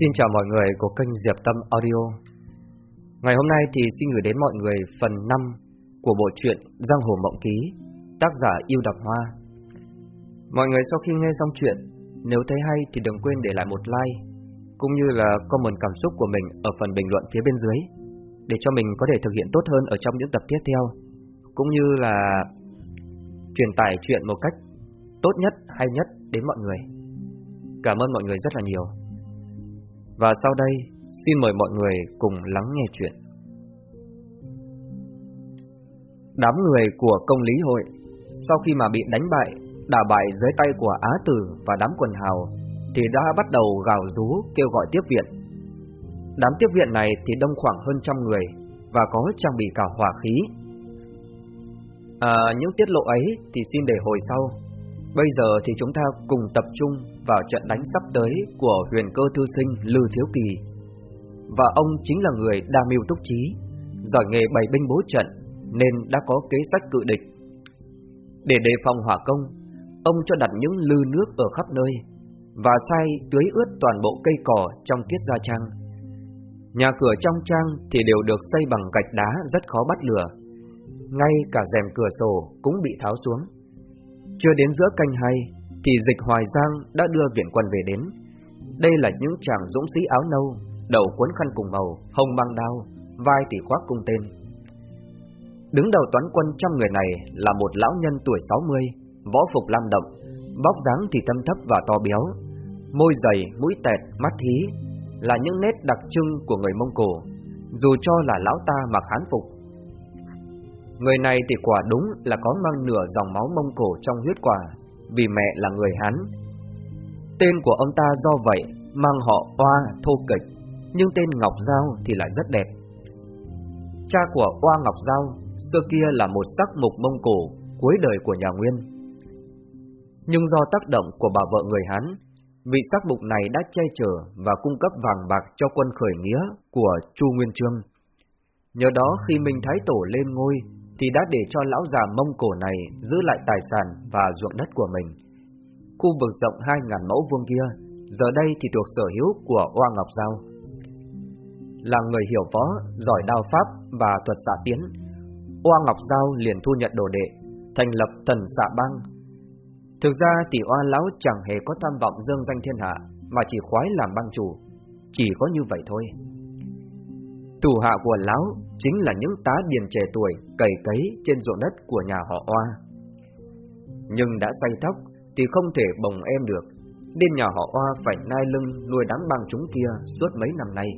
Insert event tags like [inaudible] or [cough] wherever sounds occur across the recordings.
Xin chào mọi người của kênh Diệp Tâm Audio. Ngày hôm nay thì xin gửi đến mọi người phần 5 của bộ truyện Giang Hồ Mộng Ký Tác giả Yêu Đọc Hoa. Mọi người sau khi nghe xong chuyện Nếu thấy hay thì đừng quên để lại một like Cũng như là comment cảm xúc của mình ở phần bình luận phía bên dưới Để cho mình có thể thực hiện tốt hơn ở trong những tập tiếp theo Cũng như là truyền tải chuyện một cách tốt nhất, hay nhất đến mọi người. Cảm ơn mọi người rất là nhiều và sau đây, xin mời mọi người cùng lắng nghe chuyện. Đám người của công lý hội, sau khi mà bị đánh bại, đả bại dưới tay của Á Tử và đám quần hào, thì đã bắt đầu gào rú kêu gọi tiếp viện. Đám tiếp viện này thì đông khoảng hơn trăm người và có trang bị cả hỏa khí. À, những tiết lộ ấy thì xin để hồi sau. Bây giờ thì chúng ta cùng tập trung vào trận đánh sắp tới của huyền cơ thư sinh Lư Thiếu Kỳ. Và ông chính là người đa mưu túc trí, giỏi nghề bày binh bố trận, nên đã có kế sách cự địch. Để đề phòng hỏa công, ông cho đặt những lư nước ở khắp nơi, và sai tưới ướt toàn bộ cây cỏ trong tiết gia trang. Nhà cửa trong trang thì đều được xây bằng gạch đá rất khó bắt lửa, ngay cả rèm cửa sổ cũng bị tháo xuống. Chưa đến giữa canh hay thì dịch Hoài Giang đã đưa viện quân về đến. Đây là những chàng dũng sĩ áo nâu, đầu cuốn khăn cùng màu, hồng mang đao, vai thì khoác cung tên. Đứng đầu toán quân trăm người này là một lão nhân tuổi 60, võ phục lam động, bóc dáng thì thâm thấp và to béo, môi dày, mũi tẹt, mắt hí, là những nét đặc trưng của người Mông Cổ, dù cho là lão ta mặc hán phục. Người này thì quả đúng là có mang nửa dòng máu Mông Cổ trong huyết quả, vì mẹ là người Hán. Tên của ông ta do vậy mang họ Oa thô kịch, nhưng tên Ngọc Giao thì lại rất đẹp. Cha của Oa Ngọc Giao xưa kia là một sắc mục Mông Cổ cuối đời của nhà Nguyên. Nhưng do tác động của bà vợ người Hán, vị sắc mục này đã che chở và cung cấp vàng bạc cho quân khởi nghĩa của Chu Nguyên Chương. Nhờ đó khi Minh Thái Tổ lên ngôi thì đã để cho lão già Mông Cổ này giữ lại tài sản và ruộng đất của mình. Khu vực rộng 2.000 mẫu vuông kia, giờ đây thì thuộc sở hữu của Oa Ngọc Giao. Là người hiểu võ, giỏi đao pháp và thuật xạ tiến, Oa Ngọc Giao liền thu nhận đồ đệ, thành lập thần xạ Bang. Thực ra thì Oa Lão chẳng hề có tham vọng dương danh thiên hạ, mà chỉ khoái làm bang chủ, chỉ có như vậy thôi. Thủ hạ của Lão chính là những tá điền trẻ tuổi cày cấy trên ruộng đất của nhà họ Oa. Nhưng đã say tóc thì không thể bồng em được, nên nhà họ Oa phải nai lưng nuôi đám bằng chúng kia suốt mấy năm nay.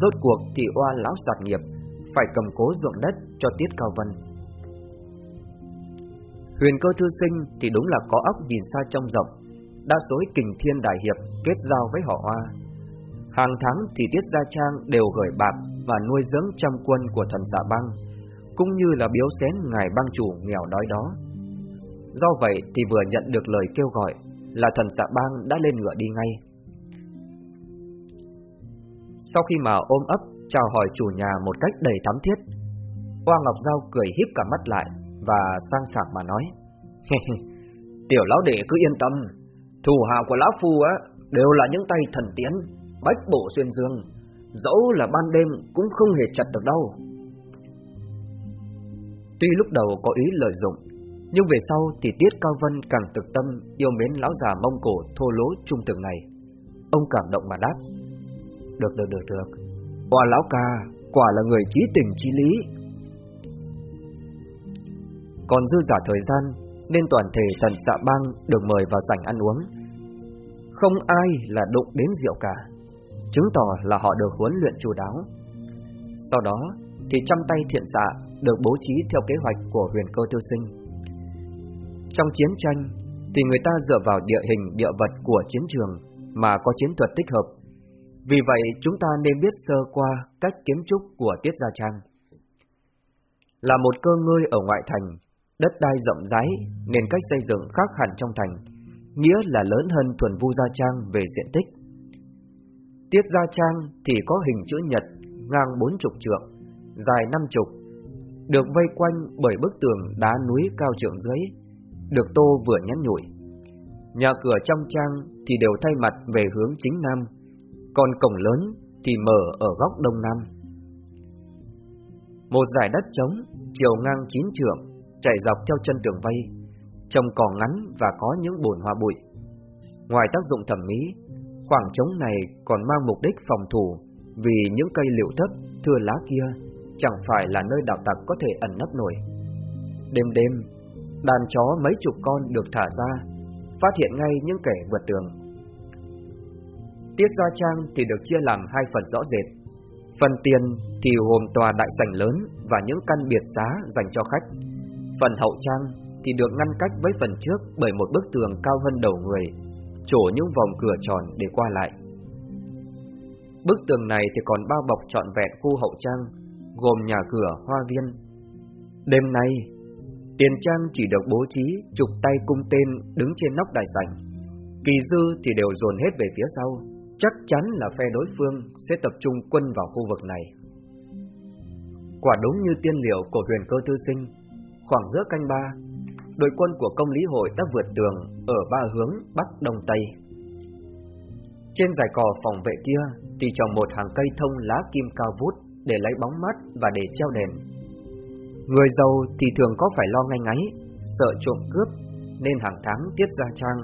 Rốt cuộc thì Oa lão sạt nghiệp phải cầm cố ruộng đất cho Tiết Cao Vân. Huyền cơ thư sinh thì đúng là có óc nhìn xa trong rộng, đa số kình thiên đại hiệp kết giao với họ Oa. Hàng tháng thì Tiết Gia Trang đều gửi bạc và nuôi dưỡng trăm quân của thần giả băng, cũng như là biếu xén ngài băng chủ nghèo đói đó. Do vậy thì vừa nhận được lời kêu gọi là thần giả bang đã lên ngựa đi ngay. Sau khi mà ôm ấp chào hỏi chủ nhà một cách đầy thắm thiết, Hoa Ngọc Giao cười híp cả mắt lại và sang sảng mà nói: "Tiểu lão đệ cứ yên tâm, thủ hạ của lão phu á đều là những tay thần tiến, bách bộ xuyên dương, Dẫu là ban đêm cũng không hề chặt được đâu. Tuy lúc đầu có ý lợi dụng Nhưng về sau thì Tiết Cao Vân càng thực tâm Yêu mến lão già Mông Cổ thô lỗ trung từng này. Ông cảm động mà đáp Được được được được. Quả lão ca Quả là người trí tình trí lý. Còn dư giả thời gian Nên toàn thể thần xạ bang Được mời vào sảnh ăn uống. Không ai là đụng đến rượu cả chứng tỏ là họ được huấn luyện chu đáo. Sau đó thì trăm tay thiện xạ được bố trí theo kế hoạch của huyền cơ tiêu sinh. Trong chiến tranh thì người ta dựa vào địa hình địa vật của chiến trường mà có chiến thuật tích hợp. Vì vậy chúng ta nên biết sơ qua cách kiến trúc của Tiết Gia Trang. Là một cơ ngơi ở ngoại thành, đất đai rộng rãi nên cách xây dựng khác hẳn trong thành, nghĩa là lớn hơn thuần vu Gia Trang về diện tích. Tiết Gia Trang thì có hình chữ nhật ngang bốn chục trượng, dài năm chục, được vây quanh bởi bức tường đá núi cao trượng dưới, được tô vừa nhắn nhủi. Nhà cửa trong trang thì đều thay mặt về hướng chính nam, còn cổng lớn thì mở ở góc đông nam. Một dải đất trống, chiều ngang chín trượng, chạy dọc theo chân tường vây, trông cỏ ngắn và có những bồn hoa bụi. Ngoài tác dụng thẩm mỹ, khoảng trống này còn mang mục đích phòng thủ vì những cây liệu thấp, thưa lá kia chẳng phải là nơi đạo tặc có thể ẩn nấp nổi. Đêm đêm, đàn chó mấy chục con được thả ra, phát hiện ngay những kẻ vượt tường. Tiết Gia Trang thì được chia làm hai phần rõ rệt. Phần tiền thì gồm tòa đại sảnh lớn và những căn biệt giá dành cho khách. Phần hậu trang thì được ngăn cách với phần trước bởi một bức tường cao hơn đầu người, trổ những vòng cửa tròn để qua lại. Bức tường này thì còn bao bọc trọn vẹn khu hậu trang gồm nhà cửa, hoa viên. Đêm nay, tiền trang chỉ được bố trí chụp tay cung tên đứng trên nóc đại sảnh. Kỳ dư thì đều dồn hết về phía sau, chắc chắn là phe đối phương sẽ tập trung quân vào khu vực này. Quả đúng như tiên liệu của huyền cơ Thư sinh, khoảng giữa canh ba, đội quân của công lý hội đã vượt tường ở ba hướng Bắc Đông Tây. Trên dải cỏ phòng vệ kia thì trồng một hàng cây thông lá kim cao vút để lấy bóng mắt và để treo đèn. Người giàu thì thường có phải lo ngay ngáy, sợ trộm cướp, nên hàng tháng tiết ra trang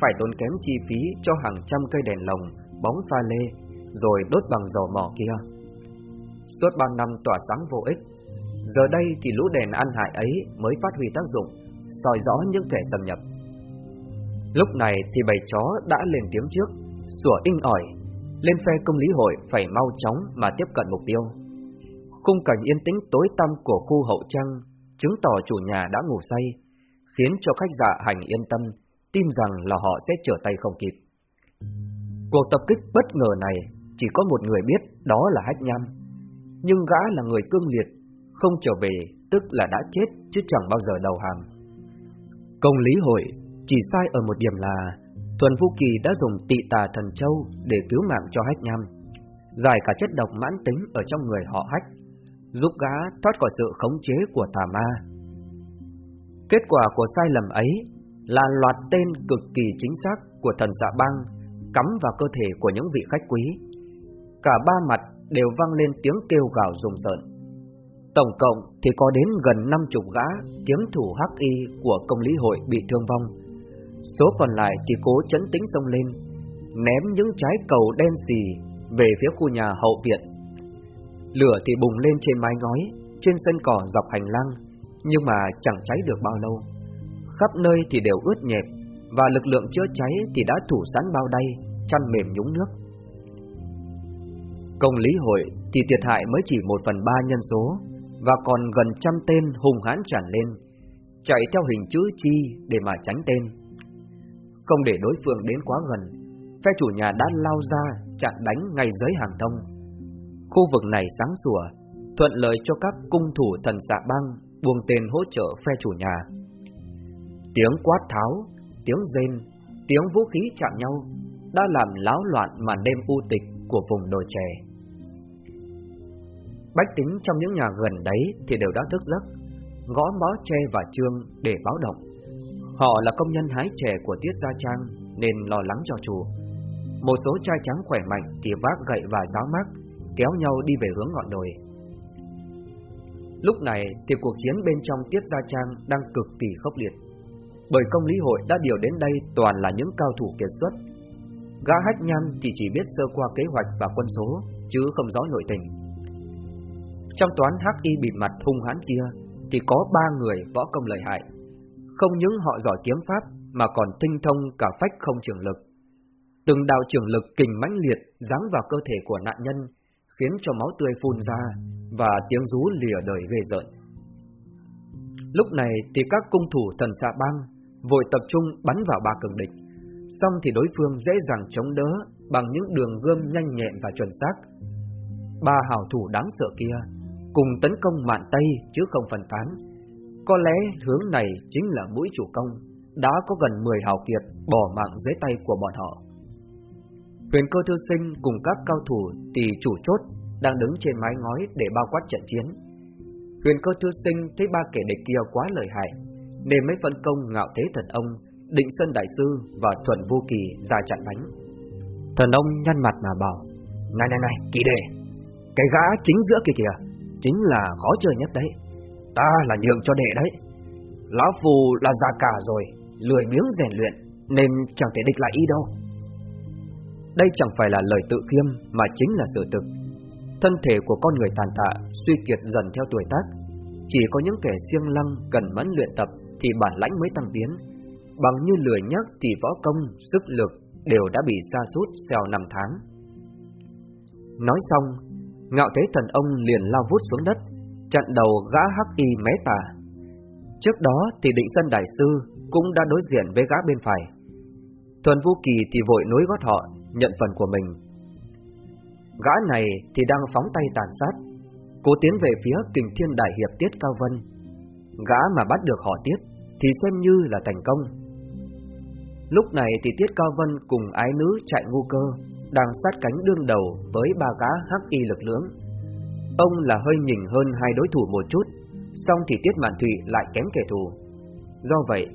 phải tốn kém chi phí cho hàng trăm cây đèn lồng, bóng pha lê, rồi đốt bằng dầu mỏ kia. Suốt bao năm tỏa sáng vô ích, giờ đây thì lũ đèn ăn hại ấy mới phát huy tác dụng, soi rõ những kẻ xâm nhập. Lúc này thì bầy chó đã lên tiếng trước, sủa inh ỏi, lên phe công lý hội phải mau chóng mà tiếp cận mục tiêu. Khung cảnh yên tĩnh tối tăm của khu hậu trang chứng tỏ chủ nhà đã ngủ say, khiến cho khách dạ hành yên tâm, tin rằng là họ sẽ trở tay không kịp. Cuộc tập kích bất ngờ này chỉ có một người biết, đó là Hách Nham. Nhưng gã là người cương liệt, không trở về, tức là đã chết chứ chẳng bao giờ đầu hàng. Công lý hội chỉ sai ở một điểm là Thuần Vũ Kỳ đã dùng tị tà thần châu để cứu mạng cho Hách Nham, giải cả chất độc mãn tính ở trong người họ Hách giúp gã thoát khỏi sự khống chế của tà ma. Kết quả của sai lầm ấy là loạt tên cực kỳ chính xác của thần dạ băng cắm vào cơ thể của những vị khách quý. Cả ba mặt đều vang lên tiếng kêu gào rùng rợn. Tổng cộng thì có đến gần năm chục gã kiếm thủ hắc y của công lý hội bị thương vong. Số còn lại thì cố chấn tĩnh sông lên, ném những trái cầu đen xì về phía khu nhà hậu viện Lửa thì bùng lên trên mái ngói, trên sân cỏ dọc hành lang, nhưng mà chẳng cháy được bao lâu. Khắp nơi thì đều ướt nhẹp, và lực lượng chữa cháy thì đã thủ sẵn bao đay, chăn mềm nhúng nước. Công lý hội thì thiệt hại mới chỉ một phần ba nhân số, và còn gần trăm tên hùng hãn tràn lên, chạy theo hình chữ chi để mà tránh tên. Không để đối phương đến quá gần, phe chủ nhà đã lao ra chặn đánh ngay dưới hàng thông Khu vực này sáng sủa, thuận lợi cho các cung thủ thần xạ băng buông tên hỗ trợ phe chủ nhà. Tiếng quát tháo, tiếng rên, tiếng vũ khí chạm nhau đã làm láo loạn màn đêm u tịch của vùng đồi chè. Bách tính trong những nhà gần đấy thì đều đã thức giấc, gõ mõ tre và trương để báo động. Họ là công nhân hái chè của Tiết Gia Trang nên lo lắng cho chủ. Một số trai trắng khỏe mạnh thì vác gậy và giáo mác kéo nhau đi về hướng ngọn đồi. Lúc này thì cuộc chiến bên trong Tiết Gia Trang đang cực kỳ khốc liệt, bởi công lý hội đã điều đến đây toàn là những cao thủ kiệt xuất. Gã hách nhăn thì chỉ biết sơ qua kế hoạch và quân số, chứ không rõ nội tình. Trong toán hắc y bịt mặt hung hãn kia thì có ba người võ công lợi hại. Không những họ giỏi kiếm pháp mà còn tinh thông cả phách không trường lực. Từng đạo trường lực kình mãnh liệt giáng vào cơ thể của nạn nhân khiến cho máu tươi phun ra và tiếng rú lìa đời ghê rợn. Lúc này thì các cung thủ thần xạ băng vội tập trung bắn vào ba cường địch, xong thì đối phương dễ dàng chống đỡ bằng những đường gươm nhanh nhẹn và chuẩn xác. Ba hảo thủ đáng sợ kia cùng tấn công mạn Tây chứ không phần tán. Có lẽ hướng này chính là mũi chủ công, đã có gần 10 hào kiệt bỏ mạng dưới tay của bọn họ. Huyền cơ thư sinh cùng các cao thủ tỷ chủ chốt đang đứng trên mái ngói để bao quát trận chiến. Huyền cơ thư sinh thấy ba kẻ địch kia quá lợi hại, nên mới phân công ngạo thế thần ông, định sơn đại sư và thuần vô kỳ ra chặn đánh. Thần ông nhăn mặt mà bảo, Này này này, kỳ đề, cái gã chính giữa kia kìa, chính là khó chơi nhất đấy. Ta là nhường cho đệ đấy. Lão Phù là già cả rồi, lười biếng rèn luyện, nên chẳng thể địch lại y đâu. Đây chẳng phải là lời tự khiêm mà chính là sự thực. Thân thể của con người tàn tạ, suy kiệt dần theo tuổi tác. Chỉ có những kẻ siêng lăng cần mẫn luyện tập thì bản lãnh mới tăng tiến. Bằng như lười nhắc thì võ công, sức lực đều đã bị sa sút xeo năm tháng. Nói xong, ngạo thế thần ông liền lao vút xuống đất, chặn đầu gã hắc y mé tà. Trước đó thì định sân đại sư cũng đã đối diện với gã bên phải. Thuần Vũ Kỳ thì vội nối gót họ, nhận phần của mình. Gã này thì đang phóng tay tàn sát, cố tiến về phía kình thiên đại hiệp Tiết Cao Vân. Gã mà bắt được họ Tiết thì xem như là thành công. Lúc này thì Tiết Cao Vân cùng ái nữ chạy ngu cơ, đang sát cánh đương đầu với ba gã hắc y lực lưỡng. Ông là hơi nhỉnh hơn hai đối thủ một chút, song thì Tiết Mạn Thụy lại kém kẻ thù. Do vậy,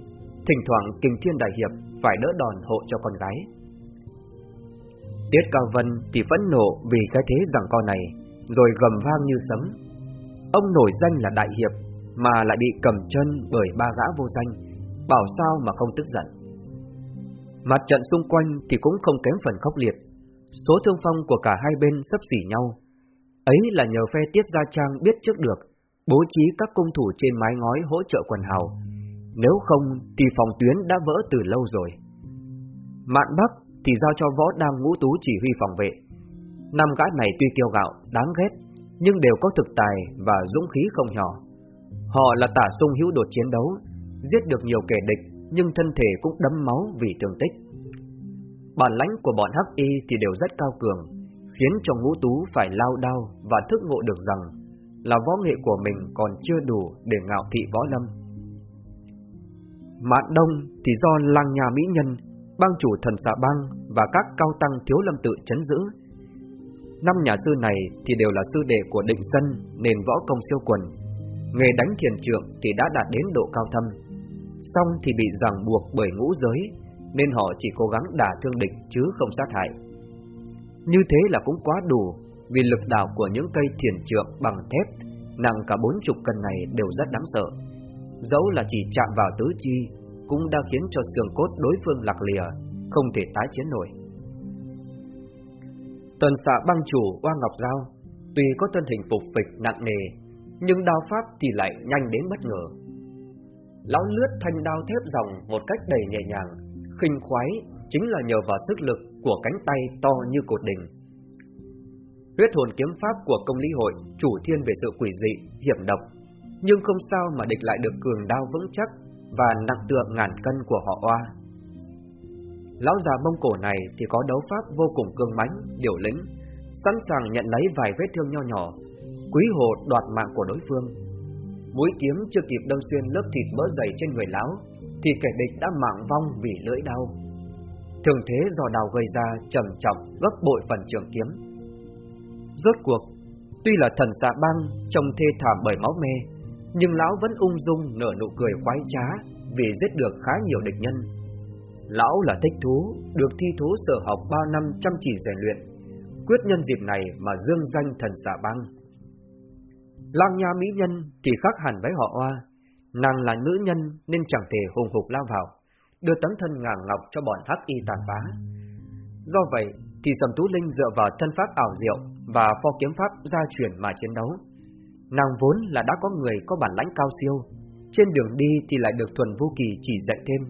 thỉnh thoảng Kình Thiên Đại Hiệp phải đỡ đòn hộ cho con gái. Tiết Cao Vân thì phẫn nộ vì cái thế rằng con này, rồi gầm vang như sấm. Ông nổi danh là Đại Hiệp, mà lại bị cầm chân bởi ba gã vô danh, bảo sao mà không tức giận. Mặt trận xung quanh thì cũng không kém phần khốc liệt, số thương phong của cả hai bên sắp xỉ nhau. Ấy là nhờ phe Tiết Gia Trang biết trước được, bố trí các cung thủ trên mái ngói hỗ trợ quần hào. Nếu không thì phòng tuyến đã vỡ từ lâu rồi. Mạn Bắc thì giao cho võ đang ngũ tú chỉ huy phòng vệ. Năm gã này tuy kiêu gạo, đáng ghét, nhưng đều có thực tài và dũng khí không nhỏ. Họ là tả sung hữu đột chiến đấu, giết được nhiều kẻ địch, nhưng thân thể cũng đấm máu vì thương tích. Bản lãnh của bọn Hắc Y thì đều rất cao cường, khiến cho ngũ tú phải lao đao và thức ngộ được rằng là võ nghệ của mình còn chưa đủ để ngạo thị võ lâm. Mạn Đông thì do làng nhà mỹ nhân bang chủ thần xạ bang và các cao tăng thiếu lâm tự chấn giữ. Năm nhà sư này thì đều là sư đệ của định dân nền võ công siêu quần. Nghề đánh thiền trượng thì đã đạt đến độ cao thâm. Xong thì bị ràng buộc bởi ngũ giới, nên họ chỉ cố gắng đả thương địch chứ không sát hại. Như thế là cũng quá đủ, vì lực đảo của những cây thiền trượng bằng thép nặng cả bốn chục cân này đều rất đáng sợ. Dẫu là chỉ chạm vào tứ chi cũng đã khiến cho xương cốt đối phương lạc lìa, không thể tái chiến nổi. Tần xạ băng chủ Oa Ngọc Giao, tuy có thân hình phục phịch nặng nề, nhưng đao pháp thì lại nhanh đến bất ngờ. Lão lướt thanh đao thép dòng một cách đầy nhẹ nhàng, khinh khoái chính là nhờ vào sức lực của cánh tay to như cột đình. Huyết hồn kiếm pháp của công lý hội chủ thiên về sự quỷ dị, hiểm độc, nhưng không sao mà địch lại được cường đao vững chắc và nặng tượng ngàn cân của họ oa. Lão già mông cổ này thì có đấu pháp vô cùng cương mãnh, điều lĩnh, sẵn sàng nhận lấy vài vết thương nho nhỏ, quý hồ đoạt mạng của đối phương. Mũi kiếm chưa kịp đâm xuyên lớp thịt mỡ dày trên người lão, thì kẻ địch đã mạng vong vì lưỡi đau. Thường thế do đào gây ra trầm trọng gấp bội phần trường kiếm. Rốt cuộc, tuy là thần xạ băng trông thê thảm bởi máu mê, nhưng lão vẫn ung dung nở nụ cười khoái trá vì giết được khá nhiều địch nhân. Lão là thích thú, được thi thú sở học bao năm chăm chỉ rèn luyện, quyết nhân dịp này mà dương danh thần xạ băng. Lang nha mỹ nhân thì khác hẳn với họ oa, nàng là nữ nhân nên chẳng thể hùng hục lao vào, đưa tấm thân ngàng ngọc cho bọn hắc y tàn phá. Do vậy thì Sầm Tú Linh dựa vào thân pháp ảo diệu và pho kiếm pháp gia truyền mà chiến đấu Nàng vốn là đã có người có bản lãnh cao siêu, trên đường đi thì lại được Thuần Vô Kỳ chỉ dạy thêm,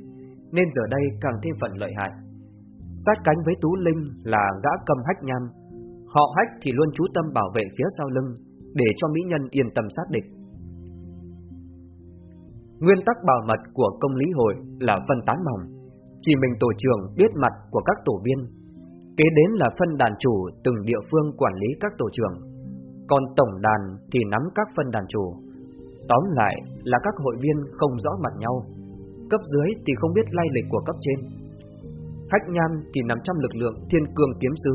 nên giờ đây càng thêm phần lợi hại. Sát cánh với Tú Linh là gã cầm hách nham, họ hách thì luôn chú tâm bảo vệ phía sau lưng, để cho mỹ nhân yên tâm sát địch. Nguyên tắc bảo mật của công lý hội là phân tán mỏng, chỉ mình tổ trưởng biết mặt của các tổ viên, kế đến là phân đàn chủ từng địa phương quản lý các tổ trưởng còn tổng đàn thì nắm các phân đàn chủ. Tóm lại là các hội viên không rõ mặt nhau, cấp dưới thì không biết lai lịch của cấp trên. Khách nhan thì nằm trong lực lượng thiên cương kiếm sứ,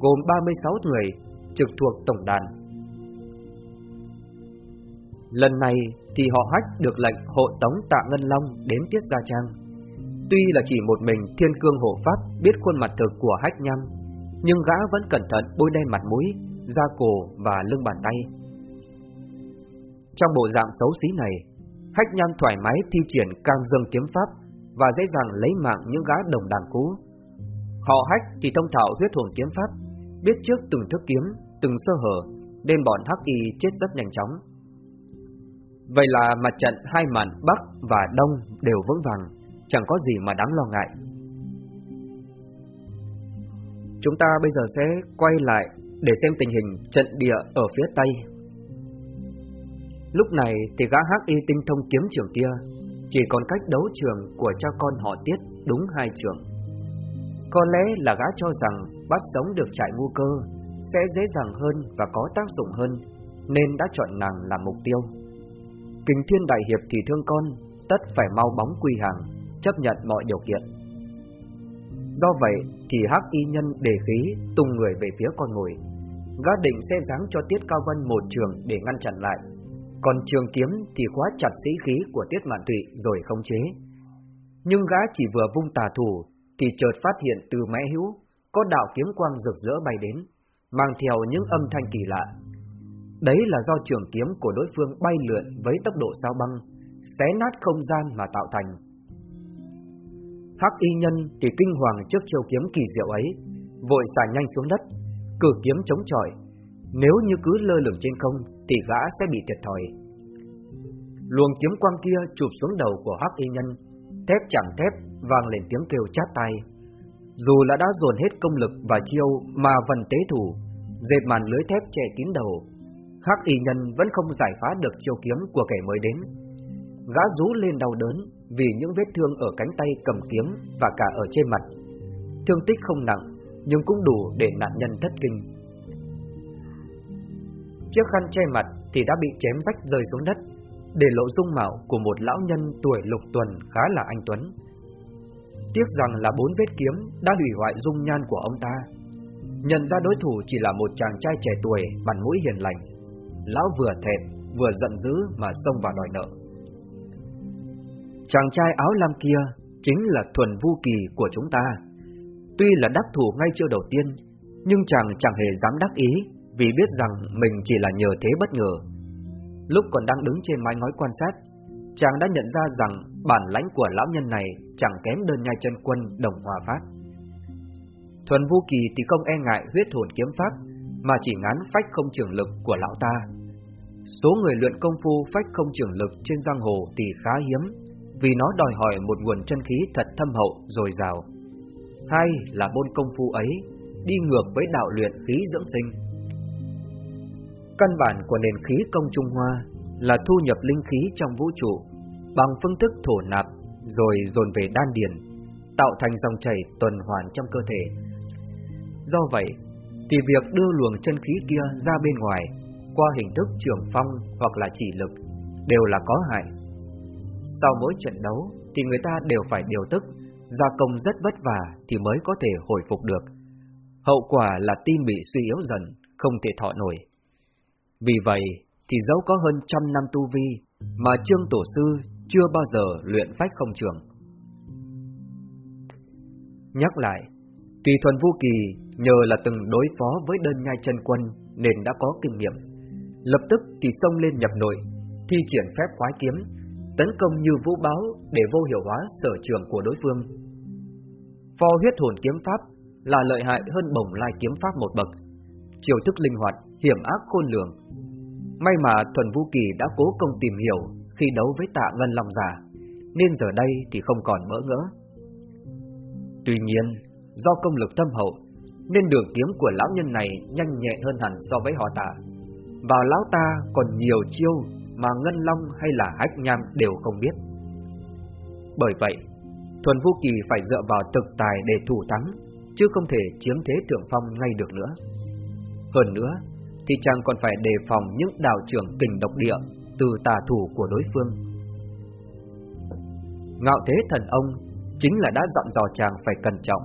gồm 36 người, trực thuộc tổng đàn. Lần này thì họ hách được lệnh hộ tống tạ Ngân Long đến Tiết Gia Trang. Tuy là chỉ một mình thiên cương Hổ pháp biết khuôn mặt thực của hách nham, nhưng gã vẫn cẩn thận bôi đen mặt mũi, da cổ và lưng bàn tay. Trong bộ dạng xấu xí này, Hách nhăm thoải mái thi triển càng dương kiếm pháp và dễ dàng lấy mạng những gã đồng đàn cũ. Họ Hách thì thông thạo huyết hồn kiếm pháp, biết trước từng thức kiếm, từng sơ hở, nên bọn Hắc Y chết rất nhanh chóng. Vậy là mặt trận hai màn Bắc và Đông đều vững vàng, chẳng có gì mà đáng lo ngại. Chúng ta bây giờ sẽ quay lại để xem tình hình trận địa ở phía Tây. Lúc này thì gã hắc y tinh thông kiếm trường kia chỉ còn cách đấu trường của cha con họ Tiết đúng hai trường. Có lẽ là gã cho rằng bắt sống được trại ngu cơ sẽ dễ dàng hơn và có tác dụng hơn, nên đã chọn nàng làm mục tiêu. Kình thiên đại hiệp thì thương con, tất phải mau bóng quy hàng, chấp nhận mọi điều kiện. Do vậy thì hắc y nhân đề khí tung người về phía con ngồi. Gã định sẽ giáng cho Tiết Cao Vân một trường để ngăn chặn lại. Còn trường kiếm thì khóa chặt sĩ khí của Tiết Mạn Tụy rồi không chế. Nhưng gã chỉ vừa vung tà thủ thì chợt phát hiện từ mẽ hữu có đạo kiếm quang rực rỡ bay đến, mang theo những âm thanh kỳ lạ. Đấy là do trường kiếm của đối phương bay lượn với tốc độ sao băng, xé nát không gian mà tạo thành. Hắc y nhân thì kinh hoàng trước chiêu kiếm kỳ diệu ấy, vội xả nhanh xuống đất, cử kiếm chống chọi. Nếu như cứ lơ lửng trên không thì gã sẽ bị thiệt thòi. Luồng kiếm quang kia chụp xuống đầu của Hắc y nhân, thép chẳng thép vang lên tiếng kêu chát tai. Dù là đã dồn hết công lực và chiêu mà vẫn tế thủ, dệt màn lưới thép che kín đầu, Hắc y nhân vẫn không giải phá được chiêu kiếm của kẻ mới đến. Gã rú lên đau đớn vì những vết thương ở cánh tay cầm kiếm và cả ở trên mặt. Thương tích không nặng, nhưng cũng đủ để nạn nhân thất kinh. Chiếc khăn che mặt thì đã bị chém rách rơi xuống đất, để lộ dung mạo của một lão nhân tuổi lục tuần khá là anh tuấn. Tiếc rằng là bốn vết kiếm đã hủy hoại dung nhan của ông ta. Nhận ra đối thủ chỉ là một chàng trai trẻ tuổi, bản mũi hiền lành. Lão vừa thẹn, vừa giận dữ mà xông vào đòi nợ. Chàng trai áo lam kia chính là thuần vu kỳ của chúng ta. Tuy là đắc thủ ngay chiêu đầu tiên, nhưng chàng chẳng hề dám đắc ý vì biết rằng mình chỉ là nhờ thế bất ngờ. Lúc còn đang đứng trên mái ngói quan sát, chàng đã nhận ra rằng bản lãnh của lão nhân này chẳng kém đơn nhai chân quân đồng hòa phát. Thuần Vu Kỳ thì không e ngại huyết hồn kiếm pháp, mà chỉ ngán phách không trường lực của lão ta. Số người luyện công phu phách không trưởng lực trên giang hồ thì khá hiếm, vì nó đòi hỏi một nguồn chân khí thật thâm hậu, dồi dào. Hai là môn công phu ấy đi ngược với đạo luyện khí dưỡng sinh. Căn bản của nền khí công Trung Hoa là thu nhập linh khí trong vũ trụ bằng phương thức thổ nạp rồi dồn về đan điền, tạo thành dòng chảy tuần hoàn trong cơ thể. Do vậy, thì việc đưa luồng chân khí kia ra bên ngoài qua hình thức trường phong hoặc là chỉ lực đều là có hại. Sau mỗi trận đấu thì người ta đều phải điều tức, gia công rất vất vả thì mới có thể hồi phục được. Hậu quả là tim bị suy yếu dần, không thể thọ nổi. Vì vậy thì dẫu có hơn trăm năm tu vi mà Trương Tổ Sư chưa bao giờ luyện phách không trường. Nhắc lại, Kỳ Thuần vũ Kỳ nhờ là từng đối phó với đơn nhai chân quân nên đã có kinh nghiệm. Lập tức thì xông lên nhập nội, thi triển phép khoái kiếm, tấn công như vũ báo để vô hiệu hóa sở trường của đối phương. Phò huyết hồn kiếm pháp là lợi hại hơn bổng lai kiếm pháp một bậc, chiều thức linh hoạt, hiểm ác khôn lường. May mà Thuần Vũ Kỳ đã cố công tìm hiểu khi đấu với tạ Ngân Long giả, nên giờ đây thì không còn mỡ ngỡ. Tuy nhiên, do công lực thâm hậu, nên đường kiếm của lão nhân này nhanh nhẹn hơn hẳn so với họ tạ. Và lão ta còn nhiều chiêu mà Ngân Long hay là Hách Nham đều không biết. Bởi vậy, Thuần Vũ Kỳ phải dựa vào thực tài để thủ thắng, chứ không thể chiếm thế thượng phong ngay được nữa. Hơn nữa, thì chàng còn phải đề phòng những đạo trưởng kình độc địa từ tà thủ của đối phương. Ngạo thế thần ông chính là đã dặn dò chàng phải cẩn trọng,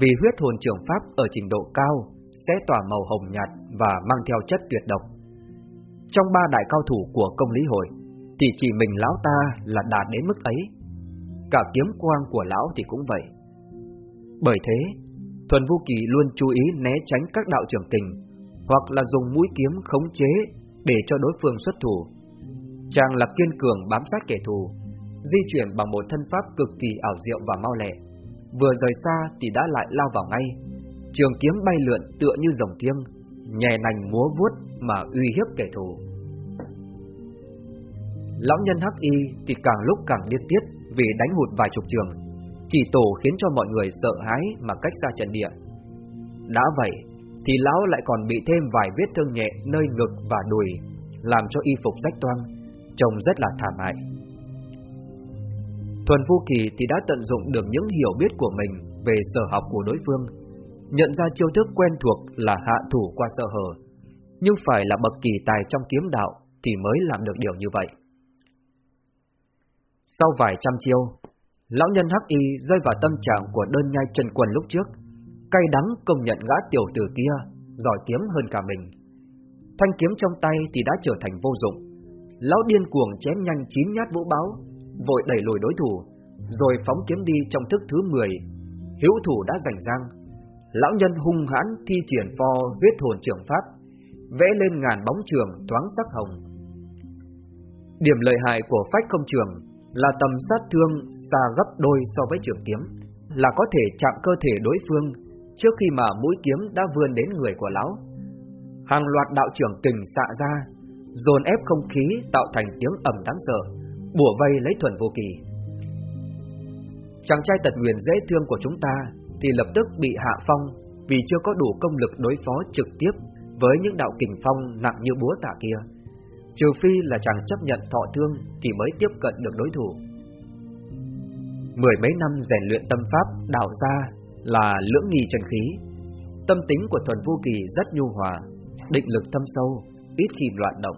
vì huyết hồn trường pháp ở trình độ cao sẽ tỏa màu hồng nhạt và mang theo chất tuyệt độc. Trong ba đại cao thủ của công lý hội, thì chỉ mình lão ta là đạt đến mức ấy. Cả kiếm quang của lão thì cũng vậy. Bởi thế, Thuần Vô Kỳ luôn chú ý né tránh các đạo trưởng kình, hoặc là dùng mũi kiếm khống chế để cho đối phương xuất thủ. Chàng là kiên cường bám sát kẻ thù, di chuyển bằng một thân pháp cực kỳ ảo diệu và mau lẹ. Vừa rời xa thì đã lại lao vào ngay. Trường kiếm bay lượn tựa như rồng thiêng, nhè nành múa vuốt mà uy hiếp kẻ thù. Lão nhân Hắc Y thì càng lúc càng điên tiết vì đánh hụt vài chục trường, chỉ tổ khiến cho mọi người sợ hãi mà cách xa trận địa. Đã vậy, thì lão lại còn bị thêm vài vết thương nhẹ nơi ngực và đùi, làm cho y phục rách toang, trông rất là thảm hại. Thuần Vu Kỳ thì đã tận dụng được những hiểu biết của mình về sở học của đối phương, nhận ra chiêu thức quen thuộc là hạ thủ qua sơ hở, nhưng phải là bậc kỳ tài trong kiếm đạo thì mới làm được điều như vậy. Sau vài trăm chiêu, lão nhân Hắc Y rơi vào tâm trạng của đơn nhai Trần Quần lúc trước, cay đắng công nhận gã tiểu tử kia giỏi kiếm hơn cả mình. Thanh kiếm trong tay thì đã trở thành vô dụng. Lão điên cuồng chém nhanh chín nhát vũ báo, vội đẩy lùi đối thủ, rồi phóng kiếm đi trong thức thứ 10. Hữu thủ đã giành giang. Lão nhân hung hãn thi triển pho huyết hồn trưởng pháp, vẽ lên ngàn bóng trường thoáng sắc hồng. Điểm lợi hại của phách không trường là tầm sát thương xa gấp đôi so với trường kiếm, là có thể chạm cơ thể đối phương trước khi mà mũi kiếm đã vươn đến người của lão. Hàng loạt đạo trưởng kình xạ ra, dồn ép không khí tạo thành tiếng ầm đáng sợ, bùa vây lấy thuần vô kỳ. Chàng trai tật nguyền dễ thương của chúng ta thì lập tức bị hạ phong vì chưa có đủ công lực đối phó trực tiếp với những đạo kình phong nặng như búa tạ kia. Trừ phi là chàng chấp nhận thọ thương thì mới tiếp cận được đối thủ. Mười mấy năm rèn luyện tâm pháp đạo ra là lưỡng nghi chân khí. Tâm tính của Thuần Vô Kỳ rất nhu hòa, định lực thâm sâu, ít khi loạn động.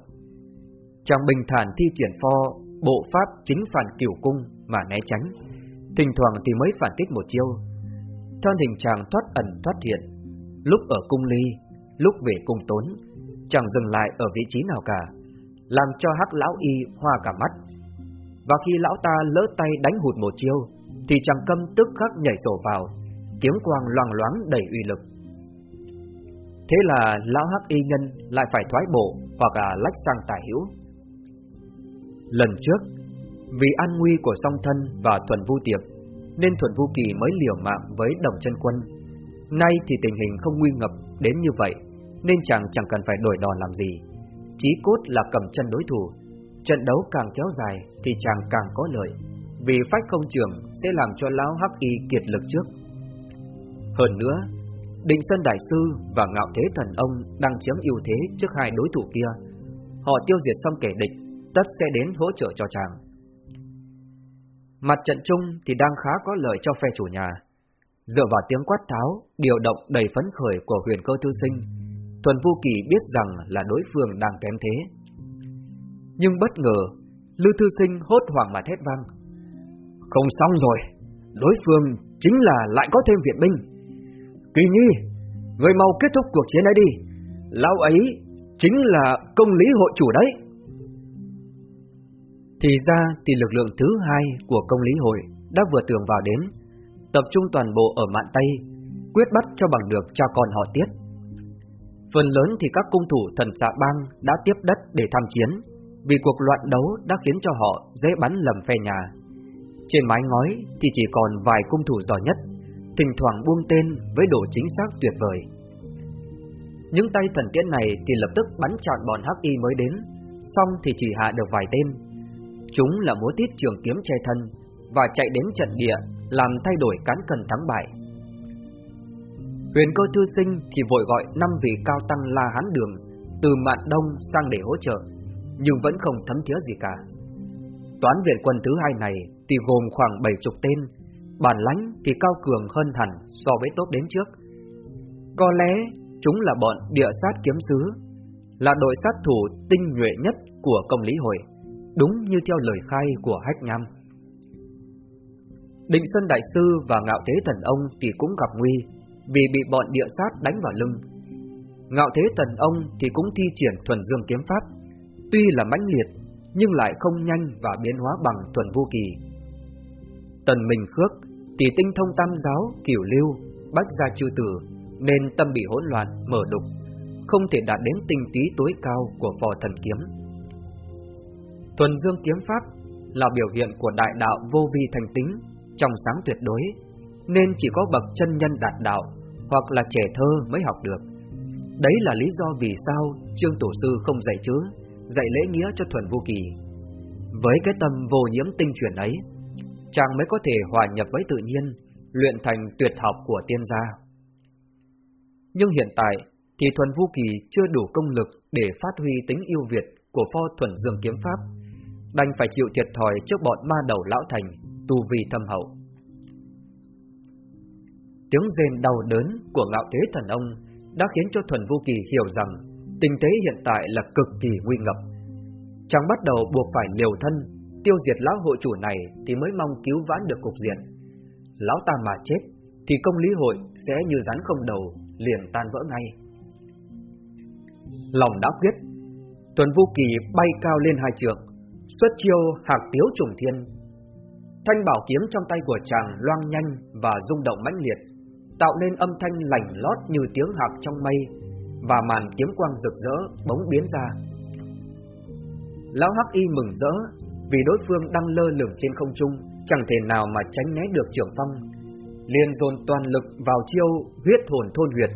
Chàng bình thản thi triển pho, bộ pháp chính phản kiểu cung mà né tránh, thỉnh thoảng thì mới phản kích một chiêu. Thân hình chàng thoát ẩn thoát hiện, lúc ở cung ly, lúc về cung tốn, chẳng dừng lại ở vị trí nào cả, làm cho hắc lão y hoa cả mắt. Và khi lão ta lỡ tay đánh hụt một chiêu, thì chàng câm tức khắc nhảy sổ vào, kiếm quang loang loáng đầy uy lực. Thế là lão hắc y nhân lại phải thoái bộ hoặc là lách sang tả hữu. Lần trước, vì an nguy của song thân và thuần vu tiệp, nên thuần vu kỳ mới liều mạng với đồng chân quân. Nay thì tình hình không nguy ngập đến như vậy, nên chàng chẳng cần phải đổi đòn làm gì. Chí cốt là cầm chân đối thủ, trận đấu càng kéo dài thì chàng càng có lợi, vì phách không trường sẽ làm cho lão hắc y kiệt lực trước. Hơn nữa, Định Sơn Đại Sư và Ngạo Thế Thần Ông đang chiếm ưu thế trước hai đối thủ kia. Họ tiêu diệt xong kẻ địch, tất sẽ đến hỗ trợ cho chàng. Mặt trận chung thì đang khá có lợi cho phe chủ nhà. Dựa vào tiếng quát tháo, điều động đầy phấn khởi của huyền cơ thư sinh, Thuần Vu Kỳ biết rằng là đối phương đang kém thế. Nhưng bất ngờ, Lưu Thư Sinh hốt hoảng mà thét vang. Không xong rồi, đối phương chính là lại có thêm viện binh. Kỳ Nhi, người mau kết thúc cuộc chiến ấy đi. Lão ấy chính là công lý hội chủ đấy. Thì ra thì lực lượng thứ hai của công lý hội đã vừa tường vào đến, tập trung toàn bộ ở mạn Tây, quyết bắt cho bằng được cha con họ tiết. Phần lớn thì các cung thủ thần xạ bang đã tiếp đất để tham chiến, vì cuộc loạn đấu đã khiến cho họ dễ bắn lầm phe nhà. Trên mái ngói thì chỉ còn vài cung thủ giỏi nhất thỉnh thoảng buông tên với độ chính xác tuyệt vời. Những tay thần tiễn này thì lập tức bắn chọn bọn hắc y mới đến, xong thì chỉ hạ được vài tên. Chúng là múa tiết trường kiếm che thân và chạy đến trận địa làm thay đổi cán cân thắng bại. Huyền cơ thư sinh thì vội gọi năm vị cao tăng La Hán Đường từ mạn đông sang để hỗ trợ, nhưng vẫn không thấm thía gì cả. Toán viện quân thứ hai này thì gồm khoảng bảy chục tên bản lãnh thì cao cường hơn hẳn so với tốt đến trước. Có lẽ chúng là bọn địa sát kiếm sứ, là đội sát thủ tinh nhuệ nhất của công lý hội, đúng như theo lời khai của Hách Nham. Định Sơn Đại Sư và Ngạo Thế Thần Ông thì cũng gặp nguy, vì bị bọn địa sát đánh vào lưng. Ngạo Thế Thần Ông thì cũng thi triển thuần dương kiếm pháp, tuy là mãnh liệt, nhưng lại không nhanh và biến hóa bằng thuần vô kỳ. Tần Minh Khước thì tinh thông tam giáo, kiểu lưu bách gia chư tử nên tâm bị hỗn loạn, mở đục, không thể đạt đến tinh tí tối cao của vò thần kiếm. Thuần dương kiếm pháp là biểu hiện của đại đạo vô vi thành tính, trong sáng tuyệt đối, nên chỉ có bậc chân nhân đạt đạo hoặc là trẻ thơ mới học được. Đấy là lý do vì sao Trương Tổ Sư không dạy chữ, dạy lễ nghĩa cho Thuần Vô Kỳ. Với cái tâm vô nhiễm tinh chuyển ấy, chàng mới có thể hòa nhập với tự nhiên, luyện thành tuyệt học của tiên gia. Nhưng hiện tại thì Thuần Vô Kỳ chưa đủ công lực để phát huy tính yêu việt của pho Thuần Dương Kiếm Pháp, đành phải chịu thiệt thòi trước bọn ma đầu lão thành, tu vi thâm hậu. Tiếng rên đau đớn của ngạo thế thần ông đã khiến cho Thuần Vô Kỳ hiểu rằng tình thế hiện tại là cực kỳ nguy ngập. Chàng bắt đầu buộc phải liều thân, tiêu diệt lão hội chủ này thì mới mong cứu vãn được cục diện. Lão ta mà chết thì công lý hội sẽ như rắn không đầu, liền tan vỡ ngay. Lòng đã quyết, Tuần Vô Kỳ bay cao lên hai trường xuất chiêu hạc tiếu trùng thiên. Thanh bảo kiếm trong tay của chàng loang nhanh và rung động mãnh liệt, tạo nên âm thanh lành lót như tiếng hạc trong mây, và màn kiếm quang rực rỡ bóng biến ra. Lão Hắc Y mừng rỡ vì đối phương đang lơ lửng trên không trung, chẳng thể nào mà tránh né được trưởng phong, liền dồn toàn lực vào chiêu huyết hồn thôn huyệt.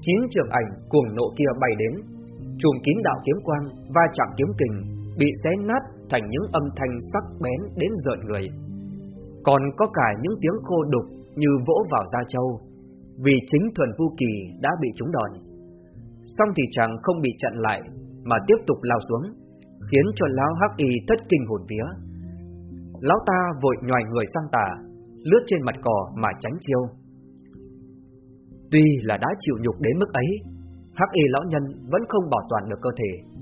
Chín trường ảnh cuồng nộ kia bay đến, trùm kín đạo kiếm quang, va chạm kiếm kình, bị xé nát thành những âm thanh sắc bén đến rợn người. Còn có cả những tiếng khô đục như vỗ vào da châu, vì chính Thuần Vu Kỳ đã bị trúng đòn. Xong thì chàng không bị chặn lại, mà tiếp tục lao xuống, khiến cho lão Hắc Y thất kinh hồn vía. Lão ta vội nhòi người sang tà, lướt trên mặt cỏ mà tránh chiêu. Tuy là đã chịu nhục đến mức ấy, Hắc Y lão nhân vẫn không bảo toàn được cơ thể.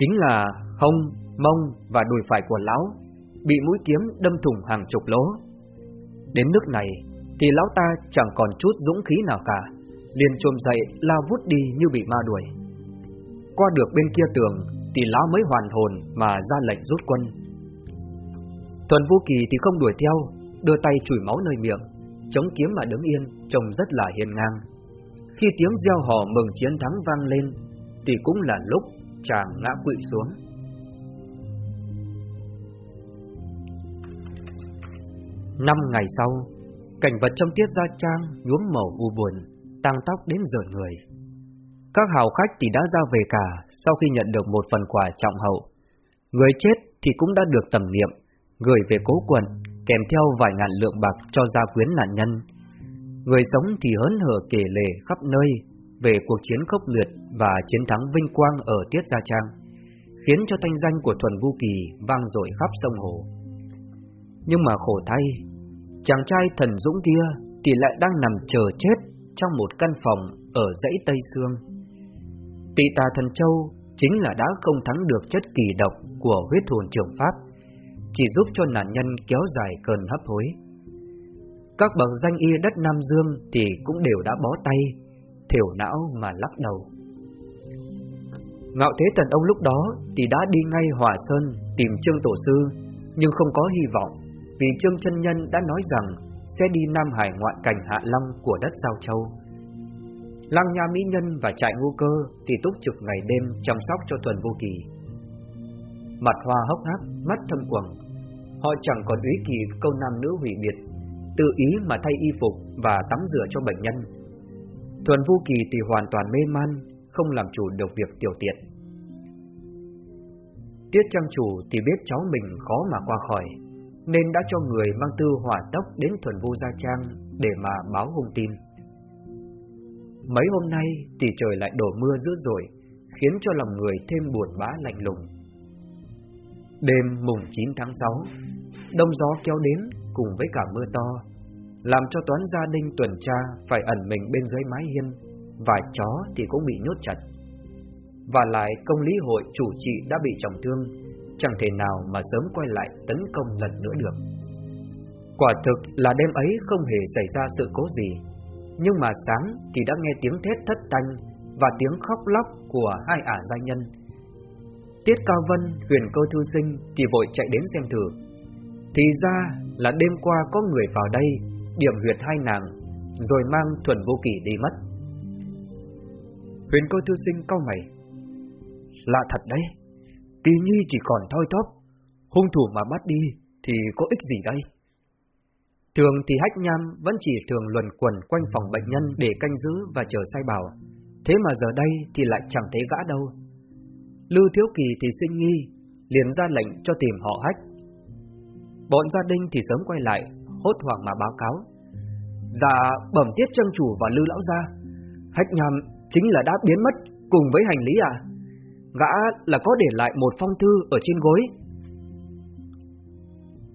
Chính là hông, mông và đùi phải của lão bị mũi kiếm đâm thủng hàng chục lỗ. Đến nước này thì lão ta chẳng còn chút dũng khí nào cả, liền chồm dậy lao vút đi như bị ma đuổi. Qua được bên kia tường thì lão mới hoàn hồn mà ra lệnh rút quân. Thuần Vô Kỳ thì không đuổi theo, đưa tay chùi máu nơi miệng, chống kiếm mà đứng yên, trông rất là hiền ngang. Khi tiếng gieo hò mừng chiến thắng vang lên, thì cũng là lúc chàng ngã quỵ xuống. Năm ngày sau, cảnh vật trong tiết gia trang nhuốm màu u buồn, tăng tóc đến rợn người. Các hào khách thì đã ra về cả sau khi nhận được một phần quà trọng hậu. Người chết thì cũng đã được tầm niệm, gửi về cố quần, kèm theo vài ngàn lượng bạc cho gia quyến nạn nhân. Người sống thì hớn hở kể lể khắp nơi về cuộc chiến khốc liệt và chiến thắng vinh quang ở Tiết Gia Trang, khiến cho thanh danh của Thuần Vu Kỳ vang dội khắp sông hồ. Nhưng mà khổ thay, chàng trai thần dũng kia thì lại đang nằm chờ chết trong một căn phòng ở dãy Tây Sương. Tị tà thần châu chính là đã không thắng được chất kỳ độc của huyết hồn trường pháp, chỉ giúp cho nạn nhân kéo dài cơn hấp hối. Các bậc danh y đất Nam Dương thì cũng đều đã bó tay, thiểu não mà lắc đầu. Ngạo Thế Tần ông lúc đó thì đã đi ngay Hòa Sơn tìm Trương Tổ Sư, nhưng không có hy vọng vì Trương chân Nhân đã nói rằng sẽ đi Nam Hải ngoại cảnh Hạ Long của đất Giao Châu. Lăng Nha Mỹ Nhân và Trại ngu Cơ thì túc trực ngày đêm chăm sóc cho Thuần Vô Kỳ. Mặt hoa hốc hác, mắt thâm quầng, họ chẳng còn ý kỳ câu nam nữ hủy biệt, tự ý mà thay y phục và tắm rửa cho bệnh nhân. Thuần Vũ Kỳ thì hoàn toàn mê man, không làm chủ được việc tiểu tiện. Tiết trang chủ thì biết cháu mình khó mà qua khỏi, nên đã cho người mang tư hỏa tốc đến thuần Vũ gia trang để mà báo hung tin. Mấy hôm nay thì trời lại đổ mưa dữ dội, khiến cho lòng người thêm buồn bã lạnh lùng. Đêm mùng 9 tháng 6, đông gió kéo đến cùng với cả mưa to, làm cho toán gia đình tuần tra phải ẩn mình bên dưới mái hiên, và chó thì cũng bị nhốt chặt. Và lại công lý hội chủ trị đã bị trọng thương, chẳng thể nào mà sớm quay lại tấn công lần nữa được. Quả thực là đêm ấy không hề xảy ra sự cố gì, nhưng mà sáng thì đã nghe tiếng thét thất thanh và tiếng khóc lóc của hai ả gia nhân. Tiết Cao Vân, huyền cơ thư sinh thì vội chạy đến xem thử. Thì ra là đêm qua có người vào đây điểm huyệt hai nàng, rồi mang thuần vô kỷ đi mất. Huyền cơ thư sinh cau mày. Lạ thật đấy, kỳ nhi chỉ còn thoi thóp, hung thủ mà bắt đi thì có ích gì đây? Thường thì hách nham vẫn chỉ thường luẩn quẩn quanh phòng bệnh nhân để canh giữ và chờ sai bảo. Thế mà giờ đây thì lại chẳng thấy gã đâu. Lưu Thiếu Kỳ thì sinh nghi, liền ra lệnh cho tìm họ hách. Bọn gia đình thì sớm quay lại, hốt hoảng mà báo cáo. Dạ, bẩm tiết chân chủ và Lưu Lão Gia. Hách nhằm chính là đã biến mất cùng với hành lý à? Gã là có để lại một phong thư ở trên gối.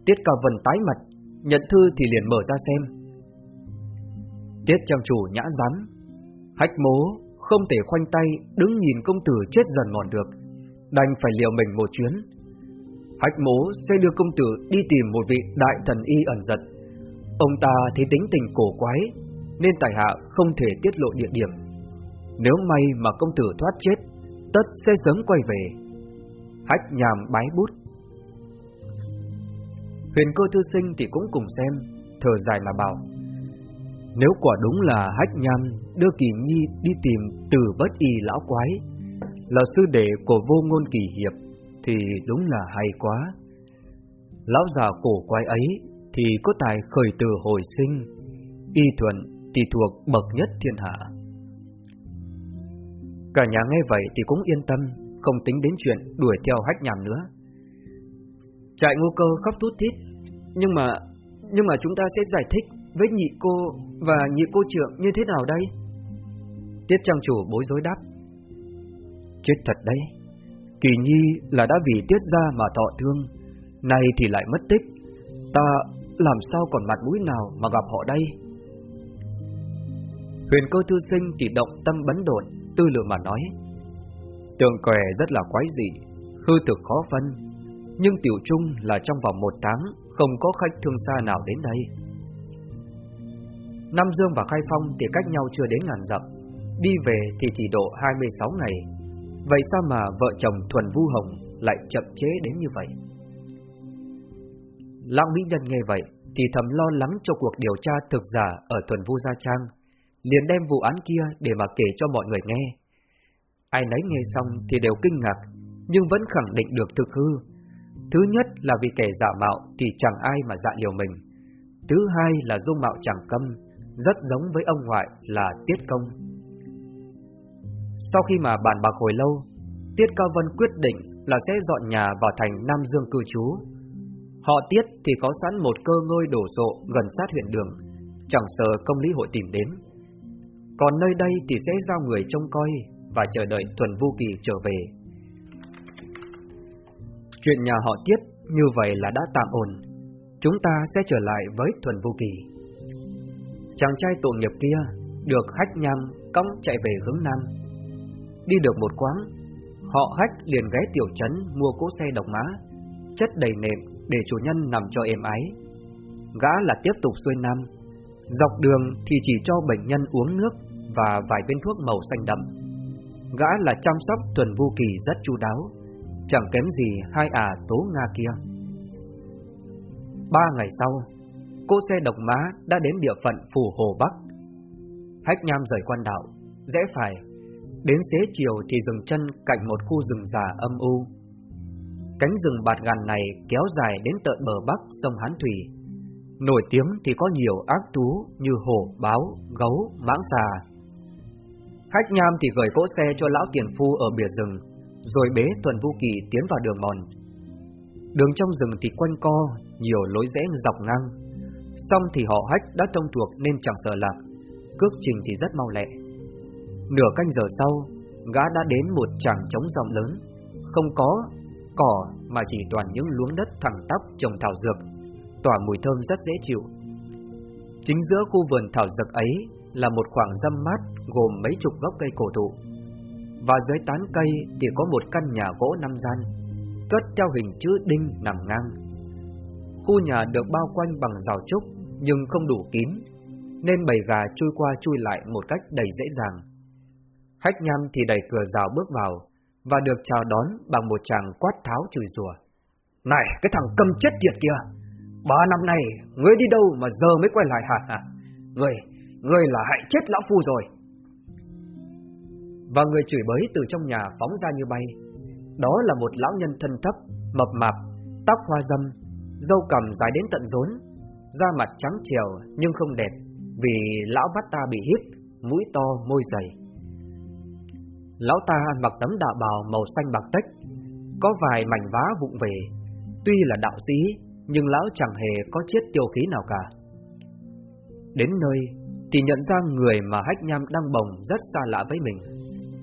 Tiết Cao vần tái mặt, nhận thư thì liền mở ra xem. Tiết trang chủ nhã rắn, hách mố không thể khoanh tay đứng nhìn công tử chết dần mòn được, đành phải liều mình một chuyến. Hách mố sẽ đưa công tử đi tìm một vị đại thần y ẩn giật. Ông ta thấy tính tình cổ quái, nên tài hạ không thể tiết lộ địa điểm. Nếu may mà công tử thoát chết, tất sẽ sớm quay về. Hách nhàm bái bút. Huyền cơ thư sinh thì cũng cùng xem, thở dài mà bảo. Nếu quả đúng là hách nham đưa kỳ nhi đi tìm từ bất y lão quái, là sư đệ của vô ngôn kỳ hiệp, thì đúng là hay quá. Lão già cổ quái ấy thì có tài khởi từ hồi sinh, y thuận thì thuộc bậc nhất thiên hạ. Cả nhà nghe vậy thì cũng yên tâm, không tính đến chuyện đuổi theo hách nhàm nữa. Trại ngô cơ khóc thút thít, nhưng mà, nhưng mà chúng ta sẽ giải thích với nhị cô và nhị cô trưởng như thế nào đây? Tiết trang chủ bối rối đáp. Chết thật đấy, Kỳ Nhi là đã vì tiết ra mà thọ thương, nay thì lại mất tích, ta làm sao còn mặt mũi nào mà gặp họ đây? Huyền cơ thư sinh chỉ động tâm bấn đồn, tư lượng mà nói. Tường què rất là quái dị, hư thực khó phân, nhưng tiểu trung là trong vòng một tháng không có khách thương xa nào đến đây. Nam Dương và Khai Phong thì cách nhau chưa đến ngàn dặm, đi về thì chỉ độ 26 ngày Vậy sao mà vợ chồng Thuần Vu Hồng lại chậm chế đến như vậy? Lão Mỹ Nhân nghe vậy thì thầm lo lắng cho cuộc điều tra thực giả ở Thuần Vu Gia Trang, liền đem vụ án kia để mà kể cho mọi người nghe. Ai nấy nghe xong thì đều kinh ngạc, nhưng vẫn khẳng định được thực hư. Thứ nhất là vì kẻ giả mạo thì chẳng ai mà dạ liều mình. Thứ hai là dung mạo chẳng câm, rất giống với ông ngoại là Tiết Công. Sau khi mà bàn bạc hồi lâu, Tiết Cao Vân quyết định là sẽ dọn nhà vào thành Nam Dương cư trú. Họ Tiết thì có sẵn một cơ ngơi đổ sộ gần sát huyện đường, chẳng sợ công lý hội tìm đến. Còn nơi đây thì sẽ giao người trông coi và chờ đợi Thuần Vu Kỳ trở về. Chuyện nhà họ Tiết như vậy là đã tạm ổn, chúng ta sẽ trở lại với Thuần Vu Kỳ. Chàng trai tội nghiệp kia được hách nham cong chạy về hướng Nam Đi được một quãng, họ hách liền ghé tiểu trấn mua cỗ xe độc má, chất đầy nệm để chủ nhân nằm cho êm ái. Gã là tiếp tục xuôi nam, dọc đường thì chỉ cho bệnh nhân uống nước và vài viên thuốc màu xanh đậm. Gã là chăm sóc tuần vu kỳ rất chu đáo, chẳng kém gì hai ả tố Nga kia. Ba ngày sau, cô xe độc má đã đến địa phận phủ Hồ Bắc. Hách Nham rời quan đạo, rẽ phải Đến xế chiều thì dừng chân cạnh một khu rừng già âm u. Cánh rừng bạt ngàn này kéo dài đến tận bờ bắc sông Hán Thủy. Nổi tiếng thì có nhiều ác thú như hổ, báo, gấu, mãng xà. Khách nham thì gửi cỗ xe cho lão tiền phu ở bìa rừng, rồi bế Tuần Vũ Kỳ tiến vào đường mòn. Đường trong rừng thì quanh co, nhiều lối rẽ dọc ngang. Xong thì họ hách đã thông thuộc nên chẳng sợ lạc, cước trình thì rất mau lẹ. Nửa canh giờ sau, gã đã đến một tràng trống rộng lớn, không có cỏ mà chỉ toàn những luống đất thẳng tắp trồng thảo dược, tỏa mùi thơm rất dễ chịu. Chính giữa khu vườn thảo dược ấy là một khoảng râm mát gồm mấy chục gốc cây cổ thụ. Và dưới tán cây thì có một căn nhà gỗ năm gian, cất theo hình chữ đinh nằm ngang. Khu nhà được bao quanh bằng rào trúc nhưng không đủ kín, nên bầy gà chui qua chui lại một cách đầy dễ dàng. Hách nhăm thì đẩy cửa rào bước vào, và được chào đón bằng một chàng quát tháo chửi rủa. Này, cái thằng câm chết tiệt kia! Ba năm nay, ngươi đi đâu mà giờ mới quay lại hả? [laughs] Ngươi, ngươi là hại chết lão phu rồi. Và người chửi bới từ trong nhà phóng ra như bay. Đó là một lão nhân thân thấp, mập mạp, tóc hoa dâm, dâu cầm dài đến tận rốn, da mặt trắng trèo nhưng không đẹp, vì lão mắt ta bị hít, mũi to, môi dày. Lão ta mặc tấm đạo bào màu xanh bạc tách, có vài mảnh vá vụng về. Tuy là đạo sĩ, nhưng lão chẳng hề có chiết tiêu khí nào cả. Đến nơi, thì nhận ra người mà hách nham đang bồng rất xa lạ với mình.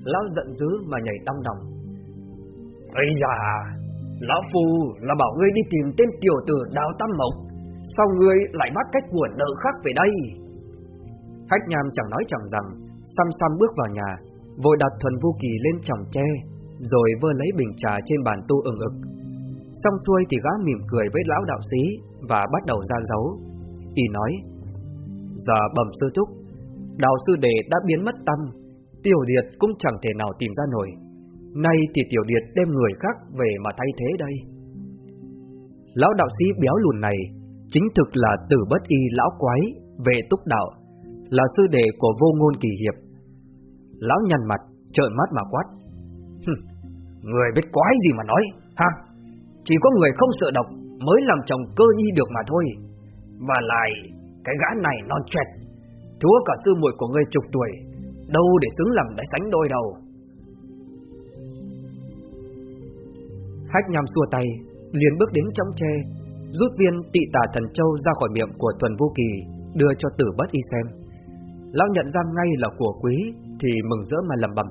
Lão giận dữ mà nhảy đong đồng. Ây da, lão phu là bảo ngươi đi tìm tên tiểu tử đào tam mộc, sao ngươi lại bắt cách buồn nợ khác về đây? Hách nham chẳng nói chẳng rằng, xăm xăm bước vào nhà, vội đặt thuần vô kỳ lên chồng tre, rồi vơ lấy bình trà trên bàn tu ừng ực. Xong xuôi thì gã mỉm cười với lão đạo sĩ và bắt đầu ra dấu. Y nói, giờ bẩm sư thúc, đạo sư đệ đã biến mất tâm, tiểu điệt cũng chẳng thể nào tìm ra nổi. Nay thì tiểu điệt đem người khác về mà thay thế đây. Lão đạo sĩ béo lùn này chính thực là tử bất y lão quái, vệ túc đạo, là sư đệ của vô ngôn kỳ hiệp. Lão nhăn mặt, trợn mắt mà quát. người biết quái gì mà nói, ha? Chỉ có người không sợ độc mới làm chồng cơ nhi được mà thôi. Và lại, cái gã này non trẻ, thua cả sư muội của ngươi chục tuổi, đâu để xứng làm để sánh đôi đầu. Hách nhằm xua tay, liền bước đến trong tre, rút viên tị tà thần châu ra khỏi miệng của tuần vô kỳ, đưa cho tử bất y xem. Lão nhận ra ngay là của quý, thì mừng rỡ mà lầm bầm.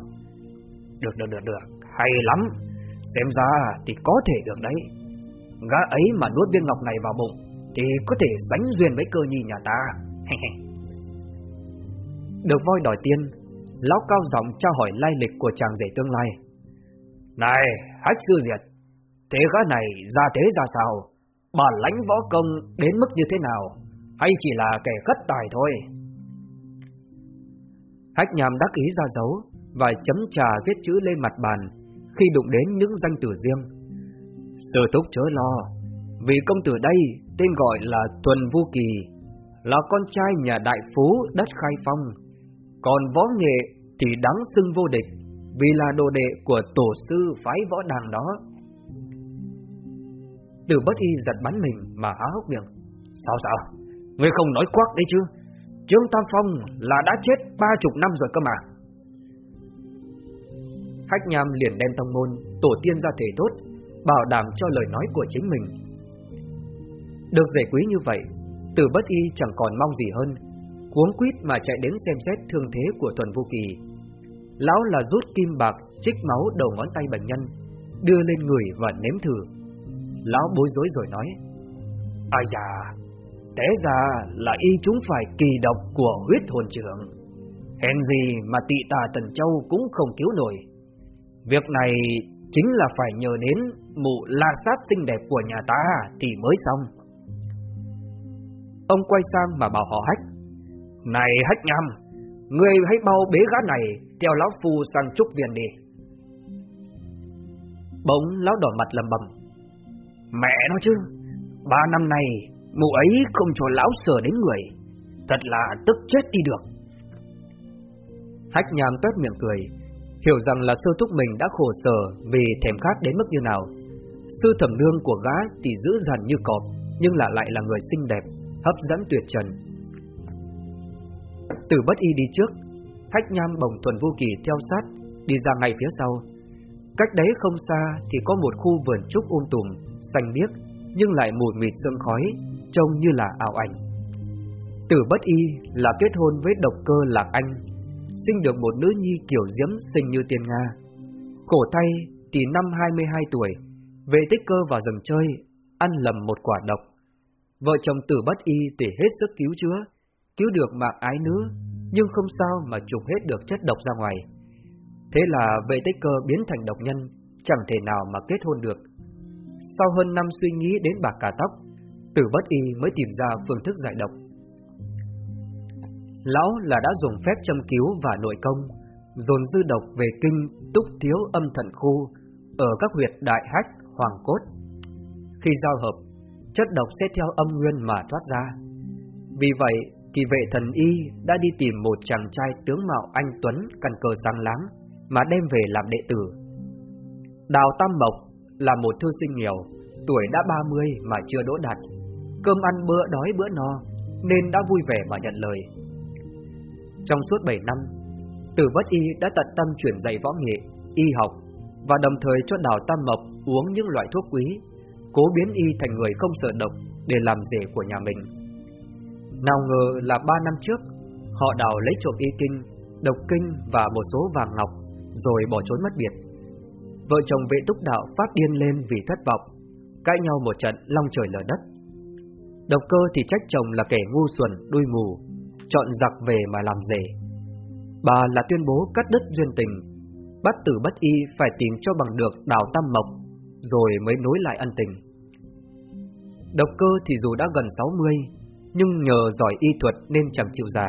Được, được, được, được, hay lắm, xem ra thì có thể được đấy. Gã ấy mà nuốt viên ngọc này vào bụng, thì có thể sánh duyên với cơ nhi nhà ta. được voi đòi tiên, lão cao giọng tra hỏi lai lịch của chàng rể tương lai. Này, hách sư diệt, thế gã này ra thế ra sao? Bà lãnh võ công đến mức như thế nào? Hay chỉ là kẻ khất tài thôi? Hách nhàm đắc ý ra dấu và chấm trà viết chữ lên mặt bàn khi đụng đến những danh tử riêng. Sư thúc chớ lo, vì công tử đây tên gọi là Tuần Vu Kỳ, là con trai nhà đại phú đất khai phong, còn võ nghệ thì đáng xưng vô địch, vì là đồ đệ của tổ sư phái võ đàng đó. Từ bất y giật bắn mình mà há hốc miệng. Sao sao? Ngươi không nói quắc đấy chứ? Trương Tam Phong là đã chết ba chục năm rồi cơ mà. Hách Nham liền đem tông môn, tổ tiên ra thể tốt, bảo đảm cho lời nói của chính mình. Được giải quý như vậy, từ bất y chẳng còn mong gì hơn, cuống quýt mà chạy đến xem xét thương thế của Thuần Vô Kỳ. Lão là rút kim bạc, trích máu đầu ngón tay bệnh nhân, đưa lên người và nếm thử. Lão bối rối rồi nói, Ai da, Té ra là y chúng phải kỳ độc của huyết hồn trưởng. Hèn gì mà tị tà Tần Châu cũng không cứu nổi. Việc này chính là phải nhờ đến mụ la sát xinh đẹp của nhà ta thì mới xong. Ông quay sang mà bảo họ hách. Này hách nhằm người hãy bao bế gã này Theo lão phu sang trúc viện đi. Bỗng lão đỏ mặt lầm bầm. Mẹ nó chứ, Ba năm nay Mụ ấy không cho lão sờ đến người. Thật là tức chết đi được. Hách nhàm tuét miệng cười, Hiểu rằng là sư thúc mình đã khổ sở Vì thèm khát đến mức như nào. Sư thẩm nương của gã thì giữ dằn như cọp, Nhưng là lại là người xinh đẹp, Hấp dẫn tuyệt trần. Từ bất y đi trước, Hách nham bồng thuần vô kỳ theo sát, Đi ra ngay phía sau. Cách đấy không xa thì có một khu vườn trúc um tùm, Xanh biếc. Nhưng lại mùi mịt sương khói trông như là ảo ảnh. Tử bất y là kết hôn với độc cơ Lạc Anh, sinh được một nữ nhi kiểu diễm xinh như tiên Nga. Khổ thay thì năm 22 tuổi, về tích cơ vào rừng chơi, ăn lầm một quả độc. Vợ chồng tử bất y tỉ hết sức cứu chữa, cứu được mạng ái nữ, nhưng không sao mà trục hết được chất độc ra ngoài. Thế là vệ tích cơ biến thành độc nhân, chẳng thể nào mà kết hôn được. Sau hơn năm suy nghĩ đến bạc cả tóc, Tử bất y mới tìm ra phương thức giải độc. Lão là đã dùng phép châm cứu và nội công, dồn dư độc về kinh túc thiếu âm thận khu ở các huyệt đại hách, hoàng cốt. Khi giao hợp, chất độc sẽ theo âm nguyên mà thoát ra. Vì vậy, kỳ vệ thần y đã đi tìm một chàng trai tướng mạo anh Tuấn cần cờ sáng láng mà đem về làm đệ tử. Đào Tam Mộc là một thư sinh nghèo, tuổi đã 30 mà chưa đỗ đạt, cơm ăn bữa đói bữa no nên đã vui vẻ mà nhận lời. Trong suốt 7 năm, Tử Bất Y đã tận tâm chuyển dạy võ nghệ, y học và đồng thời cho Đào Tam Mộc uống những loại thuốc quý, cố biến y thành người không sợ độc để làm rể của nhà mình. Nào ngờ là ba năm trước, họ đào lấy trộm y kinh, độc kinh và một số vàng ngọc, rồi bỏ trốn mất biệt. Vợ chồng vệ túc đạo phát điên lên vì thất vọng, cãi nhau một trận long trời lở đất. Độc cơ thì trách chồng là kẻ ngu xuẩn, đuôi mù, chọn giặc về mà làm rể. Bà là tuyên bố cắt đứt duyên tình, bắt tử bất y phải tìm cho bằng được đào tam mộc, rồi mới nối lại ân tình. Độc cơ thì dù đã gần 60, nhưng nhờ giỏi y thuật nên chẳng chịu già.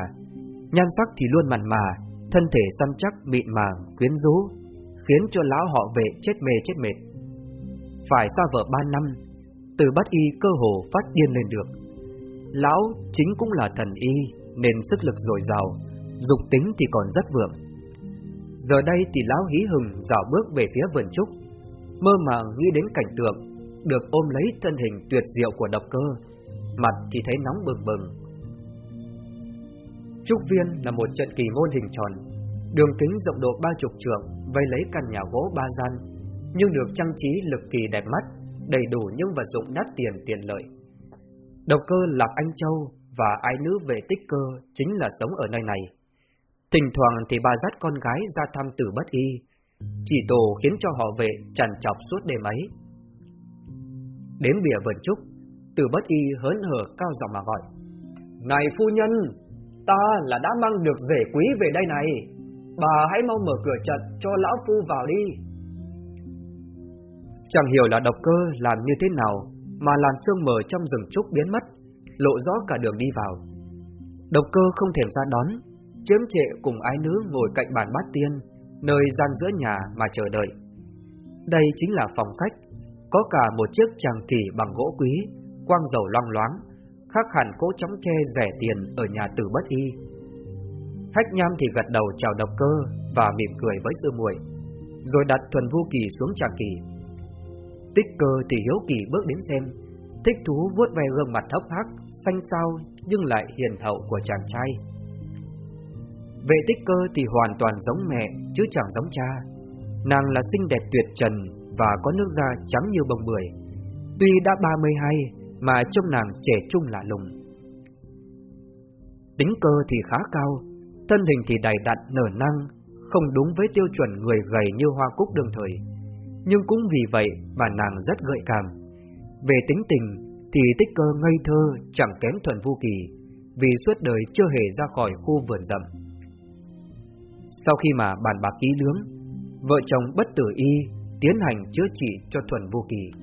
Nhan sắc thì luôn mặn mà, thân thể săn chắc mịn màng, quyến rũ, khiến cho lão họ vệ chết mê chết mệt. Phải xa vợ ba năm, từ bắt y cơ hồ phát điên lên được. Lão chính cũng là thần y, nên sức lực dồi dào, dục tính thì còn rất vượng. Giờ đây thì lão hí hừng dạo bước về phía vườn trúc, mơ màng nghĩ đến cảnh tượng, được ôm lấy thân hình tuyệt diệu của độc cơ, mặt thì thấy nóng bừng bừng. Trúc Viên là một trận kỳ môn hình tròn, đường kính rộng độ ba chục trượng, vây lấy căn nhà gỗ ba gian, nhưng được trang trí lực kỳ đẹp mắt, đầy đủ những vật dụng đắt tiền tiện lợi. Độc cơ Lạc Anh Châu và ái nữ vệ tích cơ chính là sống ở nơi này. Thỉnh thoảng thì bà dắt con gái ra thăm tử bất y, chỉ tổ khiến cho họ vệ trằn trọc suốt đêm ấy. Đến bìa vườn trúc, tử bất y hớn hở cao giọng mà gọi. Này phu nhân, ta là đã mang được rể quý về đây này, bà hãy mau mở cửa trận cho lão phu vào đi. Chẳng hiểu là độc cơ làm như thế nào mà làn sương mờ trong rừng trúc biến mất, lộ rõ cả đường đi vào. Độc cơ không thèm ra đón, chiếm trệ cùng ái nữ ngồi cạnh bàn bát tiên, nơi gian giữa nhà mà chờ đợi. Đây chính là phòng khách, có cả một chiếc tràng kỷ bằng gỗ quý, quang dầu loang loáng, khác hẳn cỗ chóng tre rẻ tiền ở nhà tử bất y. Khách nham thì gật đầu chào độc cơ và mỉm cười với sư muội, rồi đặt thuần vu kỳ xuống trà kỳ Tích cơ thì hiếu kỳ bước đến xem, thích thú vuốt về gương mặt hốc hác, xanh xao nhưng lại hiền hậu của chàng trai. Về tích cơ thì hoàn toàn giống mẹ chứ chẳng giống cha. Nàng là xinh đẹp tuyệt trần và có nước da trắng như bông bưởi. Tuy đã 32 mà trông nàng trẻ trung lạ lùng. Tính cơ thì khá cao, thân hình thì đầy đặn nở năng, không đúng với tiêu chuẩn người gầy như hoa cúc đương thời nhưng cũng vì vậy mà nàng rất gợi cảm. Về tính tình thì tích cơ ngây thơ chẳng kém thuần vô kỳ, vì suốt đời chưa hề ra khỏi khu vườn rậm. Sau khi mà bàn bạc kỹ lưỡng, vợ chồng bất tử y tiến hành chữa trị cho thuần vô kỳ.